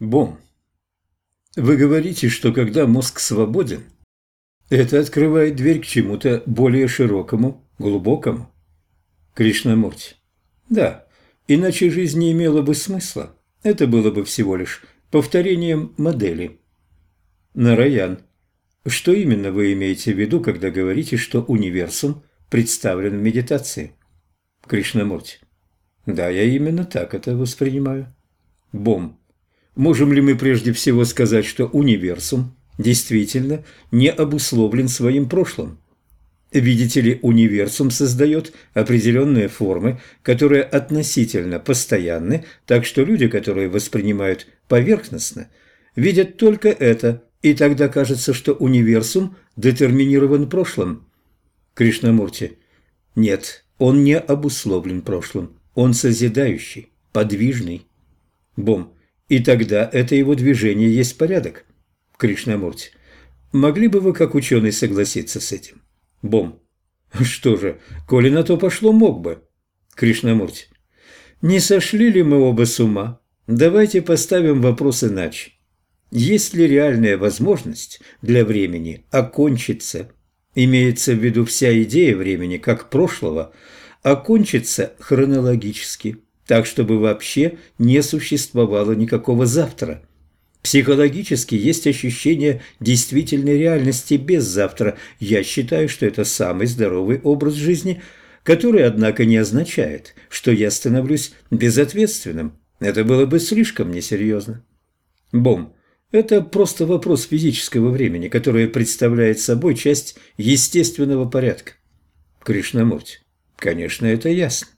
Бом. Вы говорите, что когда мозг свободен, это открывает дверь к чему-то более широкому, глубокому. Кришнамурти. Да, иначе жизнь не имела бы смысла. Это было бы всего лишь повторением модели. Нараян. Что именно вы имеете в виду, когда говорите, что универсум представлен в медитации? Кришнамурти. Да, я именно так это воспринимаю. Бом. Можем ли мы прежде всего сказать, что универсум действительно не обусловлен своим прошлым? Видите ли, универсум создает определенные формы, которые относительно постоянны, так что люди, которые воспринимают поверхностно, видят только это, и тогда кажется, что универсум детерминирован прошлым. Кришнамурти. Нет, он не обусловлен прошлым, он созидающий, подвижный. Бом. И тогда это его движение есть порядок. Кришнамурти. Могли бы вы, как ученый, согласиться с этим? Бом. Что же, коли на то пошло, мог бы. Кришнамурти. Не сошли ли мы оба с ума? Давайте поставим вопрос иначе. Есть ли реальная возможность для времени окончиться? Имеется в виду вся идея времени как прошлого, окончится хронологически так чтобы вообще не существовало никакого завтра. Психологически есть ощущение действительной реальности без завтра. Я считаю, что это самый здоровый образ жизни, который, однако, не означает, что я становлюсь безответственным. Это было бы слишком несерьезно. Бом. Это просто вопрос физического времени, которое представляет собой часть естественного порядка. Кришнамурти. Конечно, это ясно.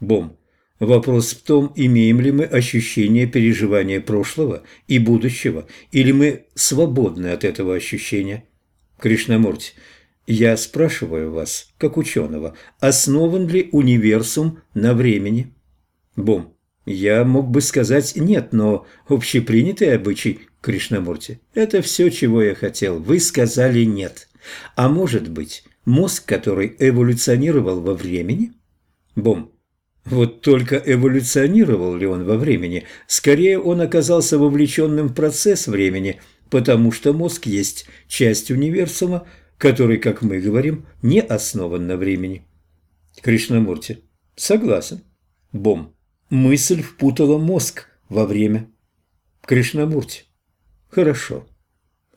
Бом. Вопрос в том, имеем ли мы ощущение переживания прошлого и будущего, или мы свободны от этого ощущения. Кришнамурти, я спрашиваю вас, как ученого, основан ли универсум на времени? Бом, я мог бы сказать нет, но общепринятый обычай Кришнамурти – это все, чего я хотел. Вы сказали нет. А может быть, мозг, который эволюционировал во времени? Бом, вот только эволюционировал ли он во времени? Скорее, он оказался вовлеченным в процесс времени, потому что мозг есть часть универсума, который, как мы говорим, не основан на времени. Кришнамурти. Согласен. Бом. Мысль впутала мозг во время. Кришнамурти. Хорошо.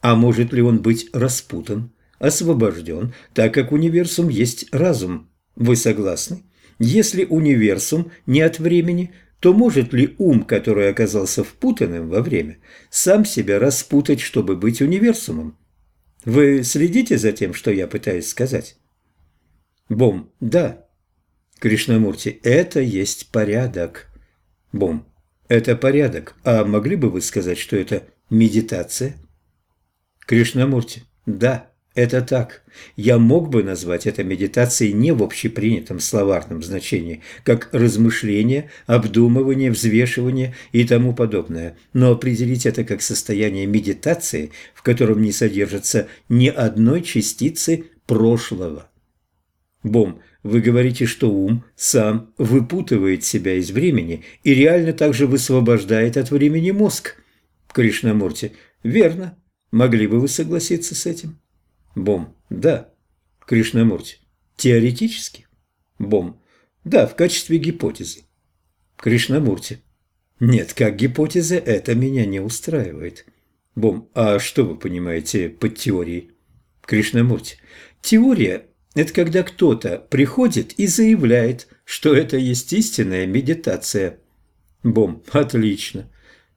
А может ли он быть распутан, освобожден, так как универсум есть разум? Вы согласны? Если универсум не от времени, то может ли ум, который оказался впутанным во время, сам себя распутать, чтобы быть универсумом? Вы следите за тем, что я пытаюсь сказать? Бом, да. Кришнамурти, это есть порядок. Бом, это порядок. А могли бы вы сказать, что это медитация? Кришнамурти, да. Это так. Я мог бы назвать это медитацией не в общепринятом словарном значении, как размышление, обдумывание, взвешивание и тому подобное, но определить это как состояние медитации, в котором не содержится ни одной частицы прошлого. Бом, вы говорите, что ум сам выпутывает себя из времени и реально также высвобождает от времени мозг. Кришнамурти, верно. Могли бы вы согласиться с этим? Бом. Да. Кришнамурти. Теоретически? Бом. Да, в качестве гипотезы. Кришнамурти. Нет, как гипотеза это меня не устраивает. Бом. А что вы понимаете под теорией? Кришнамурти. Теория – это когда кто-то приходит и заявляет, что это есть истинная медитация. Бом. Отлично.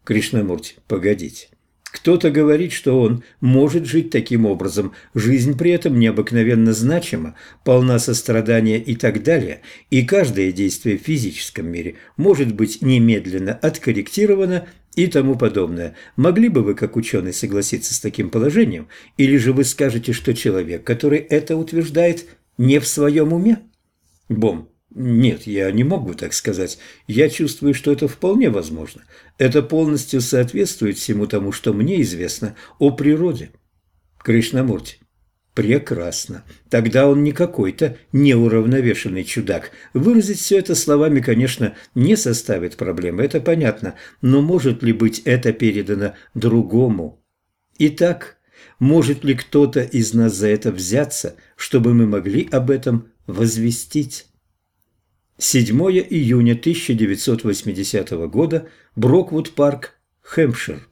Кришнамурти. Погодите. Кто-то говорит, что он может жить таким образом, жизнь при этом необыкновенно значима, полна сострадания и так далее, и каждое действие в физическом мире может быть немедленно откорректировано и тому подобное. Могли бы вы, как ученый, согласиться с таким положением, или же вы скажете, что человек, который это утверждает, не в своем уме? Бом. Нет, я не могу так сказать. Я чувствую, что это вполне возможно. Это полностью соответствует всему тому, что мне известно о природе. Кришнамурти. Прекрасно. Тогда он не какой-то неуравновешенный чудак. Выразить все это словами, конечно, не составит проблемы, это понятно. Но может ли быть это передано другому? Итак, может ли кто-то из нас за это взяться, чтобы мы могли об этом возвестить? 7 июня 1980 года, Броквуд-парк, Хэмпшир.